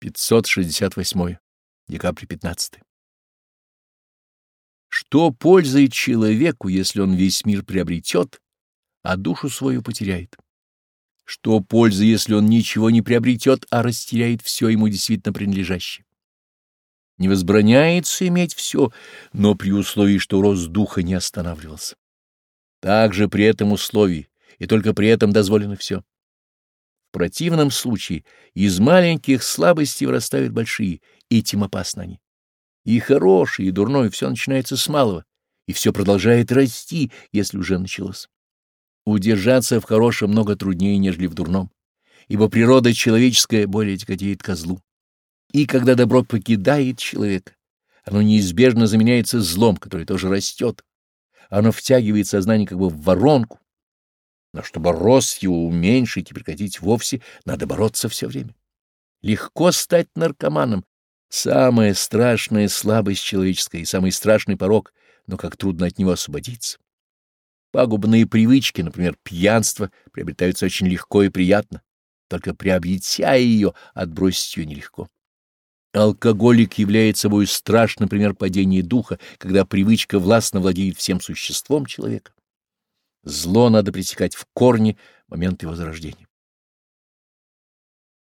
568. Декабрь 15. Что пользы человеку, если он весь мир приобретет, а душу свою потеряет? Что пользы, если он ничего не приобретет, а растеряет все ему действительно принадлежащее? Не возбраняется иметь все, но при условии, что рост духа не останавливался. Также при этом условии, и только при этом дозволено все. В противном случае из маленьких слабостей вырастают большие, и этим опасны они. И хорошее, и дурное все начинается с малого, и все продолжает расти, если уже началось. Удержаться в хорошем много труднее, нежели в дурном, ибо природа человеческая более тяготеет козлу. И когда добро покидает человека, оно неизбежно заменяется злом, который тоже растет. Оно втягивает сознание как бы в воронку, но чтобы ростью уменьшить и прекратить вовсе, надо бороться все время. Легко стать наркоманом. Самая страшная слабость человеческая и самый страшный порог, но как трудно от него освободиться. Пагубные привычки, например, пьянство, приобретаются очень легко и приятно, только приобретя ее, отбросить ее нелегко. Алкоголик является собой страшным, пример падения духа, когда привычка властно владеет всем существом человека. Зло надо пресекать в корне моменты возрождения.